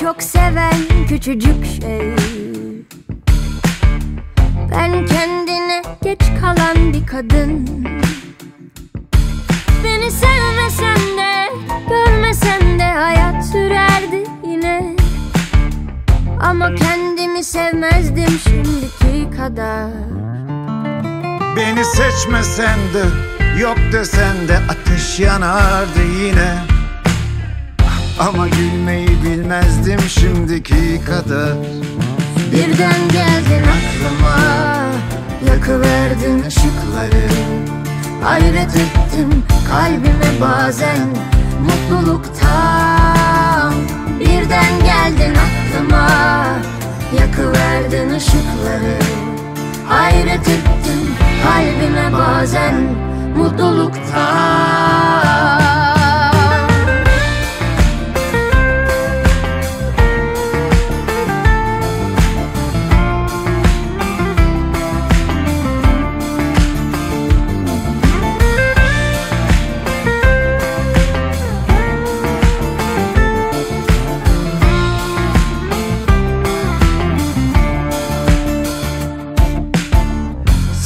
çok seven küçücük şey. Ben kendine geç kalan bir kadın. Beni sevmesen de görmesen de hayat sürerdi yine. Ama kendimi sevmezdim şimdiki kadar. Beni seçmesen de yok desen de ateş yanardı yine. Ama gülmeyi bilmezdim şimdiki kadar. Birden geldin aklıma Yakıverdin ışıkları. Hayret ettim kalbime bazen Mutluluktan. Birden geldin aklıma Yakıverdin ışıkları. Hayret ettim kalbime bazen Mutluluktan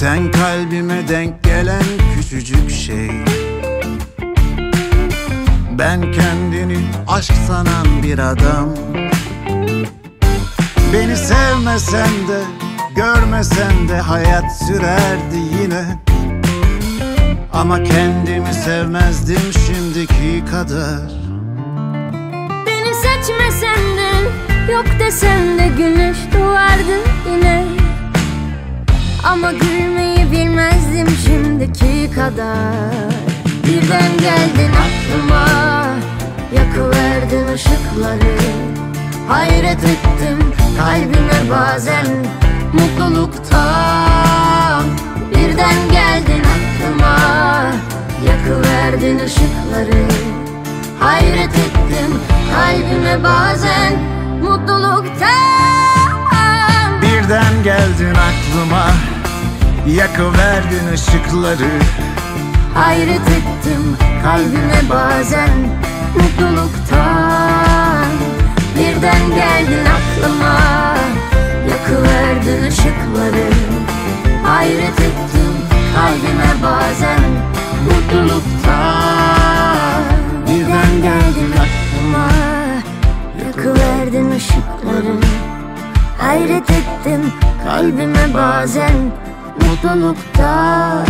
Sen kalbime denk gelen küçücük şey. Ben kendini aşk sanan bir adam. Beni sevmesen de görmesen de hayat sürerdi yine. Ama kendimi sevmezdim şimdiki kadar. Beni seçmesen de Yok desen de güneş doğardı yine Ama gülmeyi bilmezdim şimdiki kadar. Birden geldin aklıma Yakıverdin ışıkları. Hayret ettim kalbime bazen Mutluluktan. Birden geldin aklıma Yakıverdin ışıkları. Hayret ettim kalbime bazen mutluluktan. Birden geldin aklıma Yakıverdin ışıkları. Hayret ettim kalbime bazen mutluluktan. Birden geldin aklıma Yakıverdin ışıkları. Hayret ettim kalbime bazen mutluluktan. Birden geldin aklıma Yakıverdin ışıkları. Hayret ettim kalbime bazen mutluluktan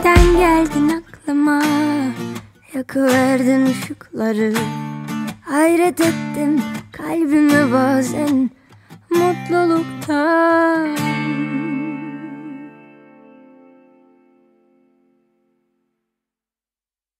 Birden geldin aklıma. Yakıverdin ışıkları. Hayret ettim kalbime bazen. Mutluluktan